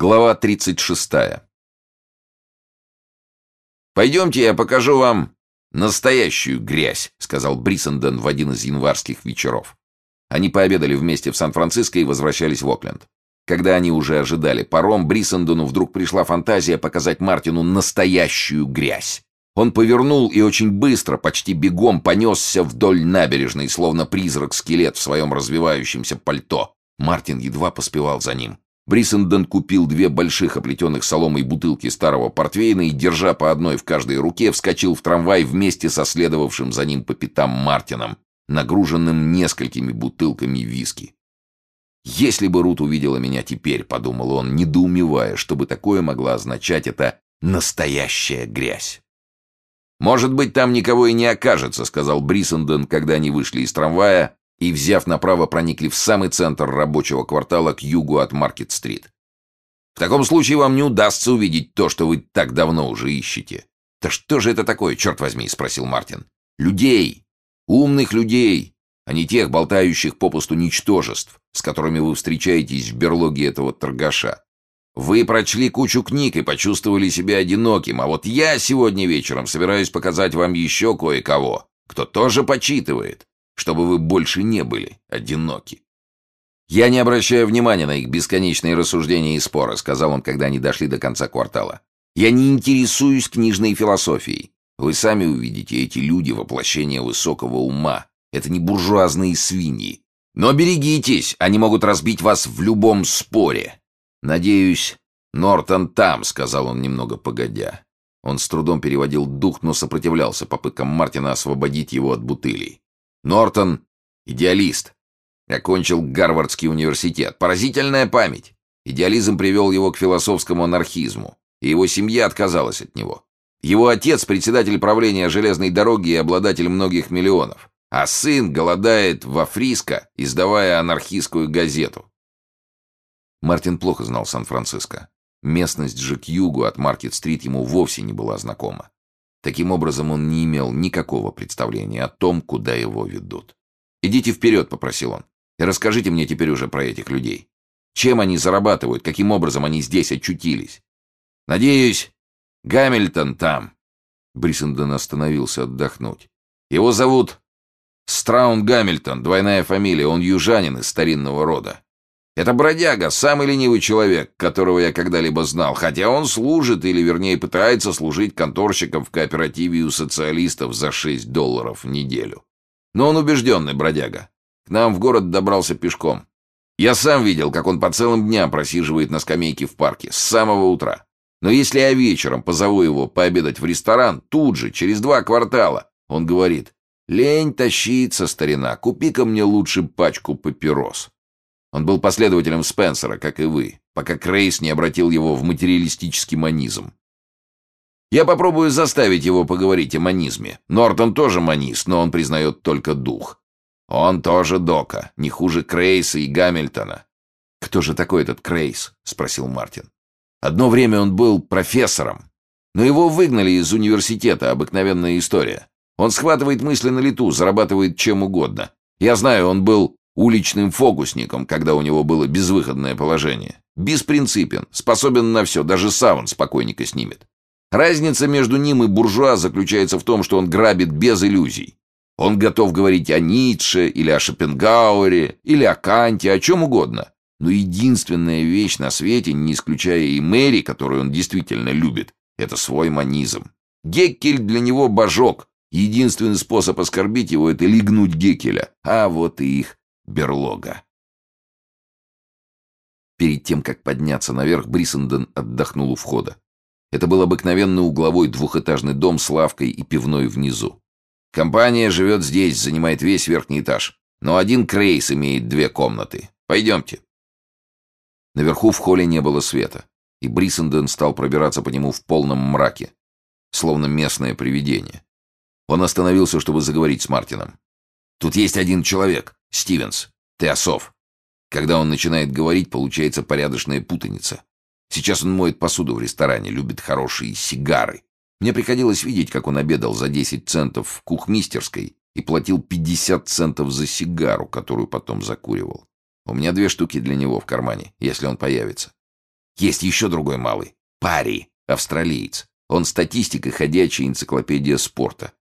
Глава 36. «Пойдемте, я покажу вам настоящую грязь», — сказал Бриссенден в один из январских вечеров. Они пообедали вместе в Сан-Франциско и возвращались в Окленд. Когда они уже ожидали паром, Бриссендену вдруг пришла фантазия показать Мартину настоящую грязь. Он повернул и очень быстро, почти бегом, понесся вдоль набережной, словно призрак-скелет в своем развивающемся пальто. Мартин едва поспевал за ним. Бриссенден купил две больших оплетенных соломой бутылки старого портвейна и, держа по одной в каждой руке, вскочил в трамвай вместе со следовавшим за ним по пятам Мартином, нагруженным несколькими бутылками виски. «Если бы Рут увидела меня теперь», — подумал он, недоумевая, чтобы такое могло означать это «настоящая грязь». «Может быть, там никого и не окажется», — сказал Бриссенден, когда они вышли из трамвая, и, взяв направо, проникли в самый центр рабочего квартала к югу от Маркет-стрит. В таком случае вам не удастся увидеть то, что вы так давно уже ищете. «Да что же это такое, черт возьми?» — спросил Мартин. «Людей! Умных людей, а не тех болтающих попусту ничтожеств, с которыми вы встречаетесь в берлоге этого торгаша. Вы прочли кучу книг и почувствовали себя одиноким, а вот я сегодня вечером собираюсь показать вам еще кое-кого, кто тоже почитывает, чтобы вы больше не были одиноки. «Я не обращаю внимания на их бесконечные рассуждения и споры», сказал он, когда они дошли до конца квартала. «Я не интересуюсь книжной философией. Вы сами увидите, эти люди — воплощение высокого ума. Это не буржуазные свиньи. Но берегитесь, они могут разбить вас в любом споре. Надеюсь, Нортон там», — сказал он немного погодя. Он с трудом переводил дух, но сопротивлялся попыткам Мартина освободить его от бутылей. Нортон — идеалист. Окончил Гарвардский университет. Поразительная память. Идеализм привел его к философскому анархизму, и его семья отказалась от него. Его отец — председатель правления железной дороги и обладатель многих миллионов, а сын голодает во Фриско, издавая анархистскую газету. Мартин плохо знал Сан-Франциско. Местность же к югу от Маркет-стрит ему вовсе не была знакома. Таким образом, он не имел никакого представления о том, куда его ведут. «Идите вперед», — попросил он, — «и расскажите мне теперь уже про этих людей. Чем они зарабатывают, каким образом они здесь очутились? Надеюсь, Гамильтон там». Бриссенден остановился отдохнуть. «Его зовут Страун Гамильтон, двойная фамилия, он южанин из старинного рода. Это бродяга, самый ленивый человек, которого я когда-либо знал, хотя он служит, или вернее пытается служить конторщиком в кооперативе у социалистов за 6 долларов в неделю. Но он убежденный бродяга. К нам в город добрался пешком. Я сам видел, как он по целым дням просиживает на скамейке в парке, с самого утра. Но если я вечером позову его пообедать в ресторан, тут же, через два квартала, он говорит, «Лень тащиться, старина, купи-ка мне лучше пачку папирос». Он был последователем Спенсера, как и вы, пока Крейс не обратил его в материалистический манизм. Я попробую заставить его поговорить о манизме. Нортон тоже манист, но он признает только дух. Он тоже Дока, не хуже Крейса и Гамильтона. «Кто же такой этот Крейс?» — спросил Мартин. «Одно время он был профессором, но его выгнали из университета, обыкновенная история. Он схватывает мысли на лету, зарабатывает чем угодно. Я знаю, он был уличным фокусником, когда у него было безвыходное положение. Беспринципен, способен на все, даже саун спокойненько снимет. Разница между ним и буржуа заключается в том, что он грабит без иллюзий. Он готов говорить о Ницше, или о Шопенгауэре, или о Канте, о чем угодно. Но единственная вещь на свете, не исключая и Мэри, которую он действительно любит, это свой манизм. Геккель для него божок. Единственный способ оскорбить его — это лигнуть Геккеля. А вот и их берлога. Перед тем, как подняться наверх, Бриссенден отдохнул у входа. Это был обыкновенный угловой двухэтажный дом с лавкой и пивной внизу. Компания живет здесь, занимает весь верхний этаж. Но один Крейс имеет две комнаты. Пойдемте. Наверху в холле не было света, и Бриссенден стал пробираться по нему в полном мраке, словно местное привидение. Он остановился, чтобы заговорить с Мартином. «Тут есть один человек. Стивенс, ты осов. Когда он начинает говорить, получается порядочная путаница. Сейчас он моет посуду в ресторане, любит хорошие сигары. Мне приходилось видеть, как он обедал за 10 центов в кухмистерской и платил 50 центов за сигару, которую потом закуривал. У меня две штуки для него в кармане, если он появится. Есть еще другой малый. Пари, австралиец. Он статистик и ходячая энциклопедия спорта.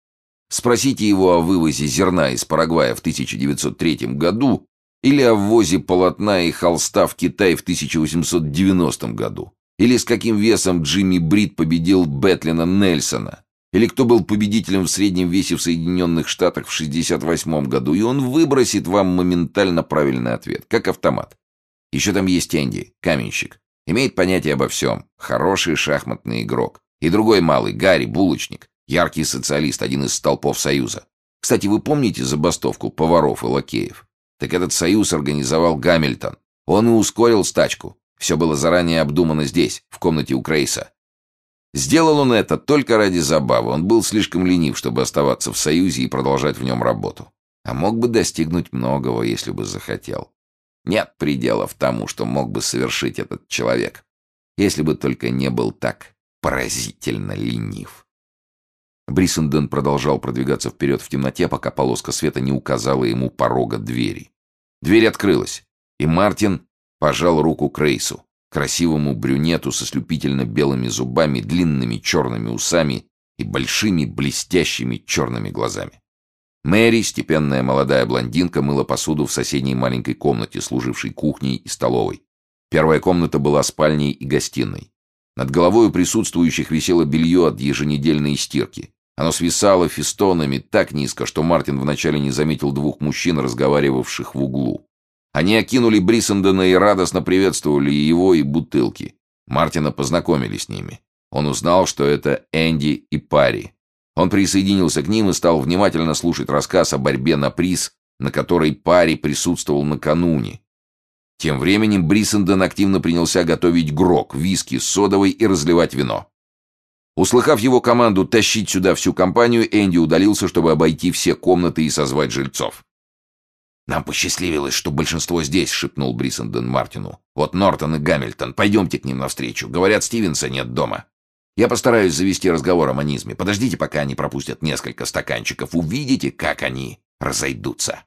Спросите его о вывозе зерна из Парагвая в 1903 году или о ввозе полотна и холста в Китай в 1890 году. Или с каким весом Джимми Брит победил Бетлина Нельсона. Или кто был победителем в среднем весе в Соединенных Штатах в 1968 году. И он выбросит вам моментально правильный ответ, как автомат. Еще там есть Энди, каменщик. Имеет понятие обо всем. Хороший шахматный игрок. И другой малый, Гарри, булочник. Яркий социалист, один из столпов Союза. Кстати, вы помните забастовку поваров и лакеев? Так этот союз организовал Гамильтон. Он и ускорил стачку. Все было заранее обдумано здесь, в комнате у Крейса. Сделал он это только ради забавы. Он был слишком ленив, чтобы оставаться в Союзе и продолжать в нем работу. А мог бы достигнуть многого, если бы захотел. Нет пределов тому, что мог бы совершить этот человек, если бы только не был так поразительно ленив. Бриссенден продолжал продвигаться вперед в темноте, пока полоска света не указала ему порога двери. Дверь открылась, и Мартин пожал руку Крейсу, красивому брюнету со слюпительно белыми зубами, длинными черными усами и большими блестящими черными глазами. Мэри, степенная молодая блондинка, мыла посуду в соседней маленькой комнате, служившей кухней и столовой. Первая комната была спальней и гостиной. Над головой у присутствующих висело белье от еженедельной стирки. Оно свисало фестонами так низко, что Мартин вначале не заметил двух мужчин, разговаривавших в углу. Они окинули Брисендена и радостно приветствовали его и бутылки. Мартина познакомили с ними. Он узнал, что это Энди и Пари. Он присоединился к ним и стал внимательно слушать рассказ о борьбе на приз, на которой Пари присутствовал накануне. Тем временем Брисенден активно принялся готовить грок, виски с содовой и разливать вино. Услыхав его команду тащить сюда всю компанию, Энди удалился, чтобы обойти все комнаты и созвать жильцов. «Нам посчастливилось, что большинство здесь», — шепнул Брисенден Мартину. «Вот Нортон и Гамильтон. Пойдемте к ним навстречу. Говорят, Стивенса нет дома. Я постараюсь завести разговор о манизме. Подождите, пока они пропустят несколько стаканчиков. Увидите, как они разойдутся».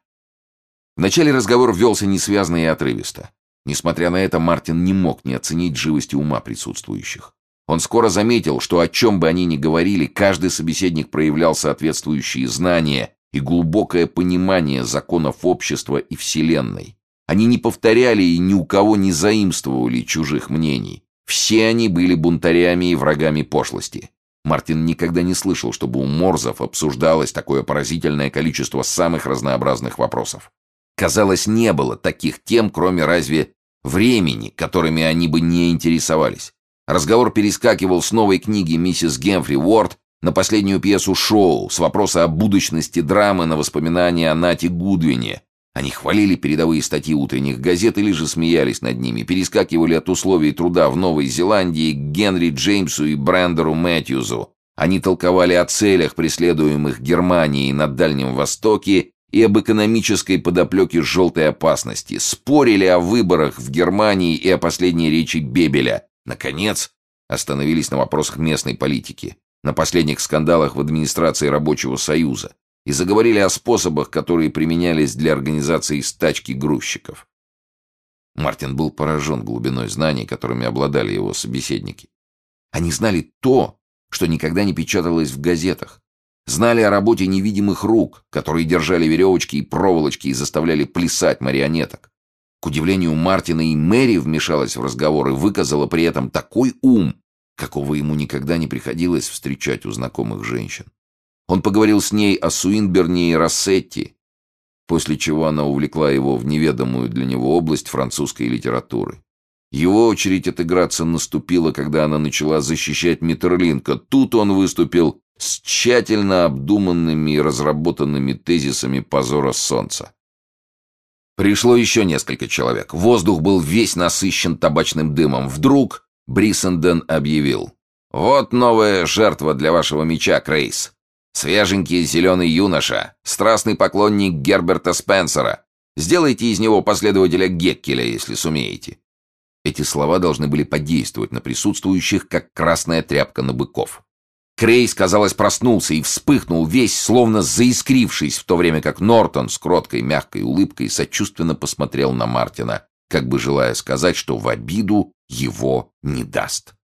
Вначале разговор велся несвязно и отрывисто. Несмотря на это, Мартин не мог не оценить живости ума присутствующих. Он скоро заметил, что о чем бы они ни говорили, каждый собеседник проявлял соответствующие знания и глубокое понимание законов общества и Вселенной. Они не повторяли и ни у кого не заимствовали чужих мнений. Все они были бунтарями и врагами пошлости. Мартин никогда не слышал, чтобы у Морзов обсуждалось такое поразительное количество самых разнообразных вопросов. Казалось, не было таких тем, кроме разве времени, которыми они бы не интересовались. Разговор перескакивал с новой книги миссис Гемфри Уорд на последнюю пьесу «Шоу» с вопроса о будущности драмы на воспоминания о Нате Гудвине. Они хвалили передовые статьи утренних газет или же смеялись над ними, перескакивали от условий труда в Новой Зеландии к Генри Джеймсу и Брендеру Мэтьюзу. Они толковали о целях, преследуемых Германией на Дальнем Востоке и об экономической подоплеке желтой опасности, спорили о выборах в Германии и о последней речи Бебеля, Наконец, остановились на вопросах местной политики, на последних скандалах в администрации Рабочего Союза и заговорили о способах, которые применялись для организации стачки грузчиков. Мартин был поражен глубиной знаний, которыми обладали его собеседники. Они знали то, что никогда не печаталось в газетах. Знали о работе невидимых рук, которые держали веревочки и проволочки и заставляли плясать марионеток. К удивлению Мартина и Мэри вмешалась в разговор и выказала при этом такой ум, какого ему никогда не приходилось встречать у знакомых женщин. Он поговорил с ней о Суинберне и Рассетти, после чего она увлекла его в неведомую для него область французской литературы. Его очередь отыграться наступила, когда она начала защищать Миттерлинка. Тут он выступил с тщательно обдуманными и разработанными тезисами позора солнца. Пришло еще несколько человек. Воздух был весь насыщен табачным дымом. Вдруг Брисенден объявил. «Вот новая жертва для вашего меча, Крейс. Свеженький зеленый юноша, страстный поклонник Герберта Спенсера. Сделайте из него последователя Геккеля, если сумеете». Эти слова должны были подействовать на присутствующих, как красная тряпка на быков. Крейс, казалось, проснулся и вспыхнул весь, словно заискрившись, в то время как Нортон с кроткой мягкой улыбкой сочувственно посмотрел на Мартина. как бы желая сказать, что в обиду его не даст.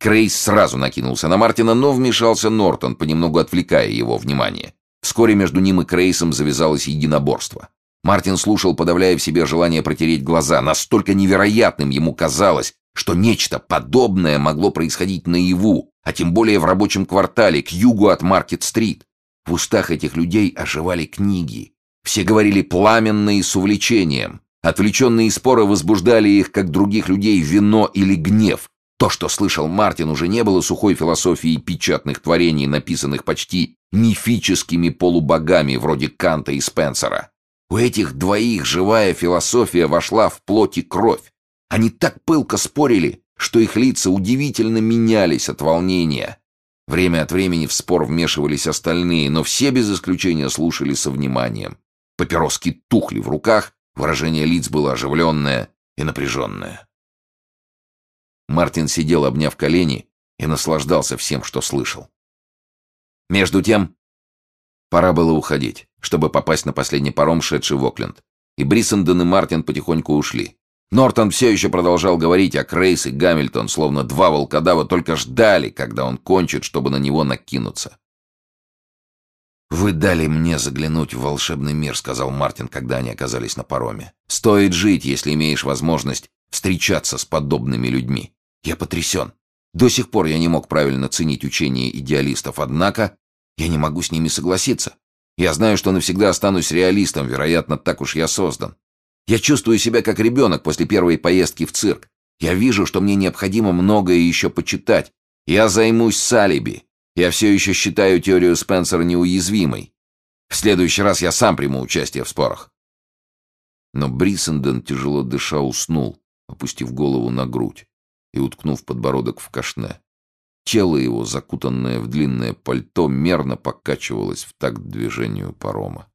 Крейс сразу накинулся на Мартина, но вмешался Нортон, понемногу отвлекая его внимание. Вскоре между ним и Крейсом завязалось единоборство. Мартин слушал, подавляя в себе желание протереть глаза. Настолько невероятным ему казалось, что нечто подобное могло происходить наяву, а тем более в рабочем квартале, к югу от Маркет-стрит. В устах этих людей оживали книги. Все говорили пламенно и с увлечением. Отвлеченные споры возбуждали их, как других людей, вино или гнев. То, что слышал Мартин, уже не было сухой философией печатных творений, написанных почти мифическими полубогами вроде Канта и Спенсера. У этих двоих живая философия вошла в плоть и кровь. Они так пылко спорили, что их лица удивительно менялись от волнения. Время от времени в спор вмешивались остальные, но все без исключения слушали со вниманием. Папироски тухли в руках, выражение лиц было оживленное и напряженное. Мартин сидел, обняв колени, и наслаждался всем, что слышал. Между тем, пора было уходить, чтобы попасть на последний паром, шедший в Окленд. И Бриссенден и Мартин потихоньку ушли. Нортон все еще продолжал говорить, а Крейс и Гамильтон, словно два волкодава, только ждали, когда он кончит, чтобы на него накинуться. «Вы дали мне заглянуть в волшебный мир», — сказал Мартин, когда они оказались на пароме. «Стоит жить, если имеешь возможность встречаться с подобными людьми. Я потрясен. До сих пор я не мог правильно ценить учения идеалистов, однако я не могу с ними согласиться. Я знаю, что навсегда останусь реалистом, вероятно, так уж я создан. Я чувствую себя как ребенок после первой поездки в цирк. Я вижу, что мне необходимо многое еще почитать. Я займусь с алиби. Я все еще считаю теорию Спенсера неуязвимой. В следующий раз я сам приму участие в спорах. Но Бриссенден, тяжело дыша, уснул, опустив голову на грудь и уткнув подбородок в кашне. Тело его, закутанное в длинное пальто, мерно покачивалось в такт движению парома.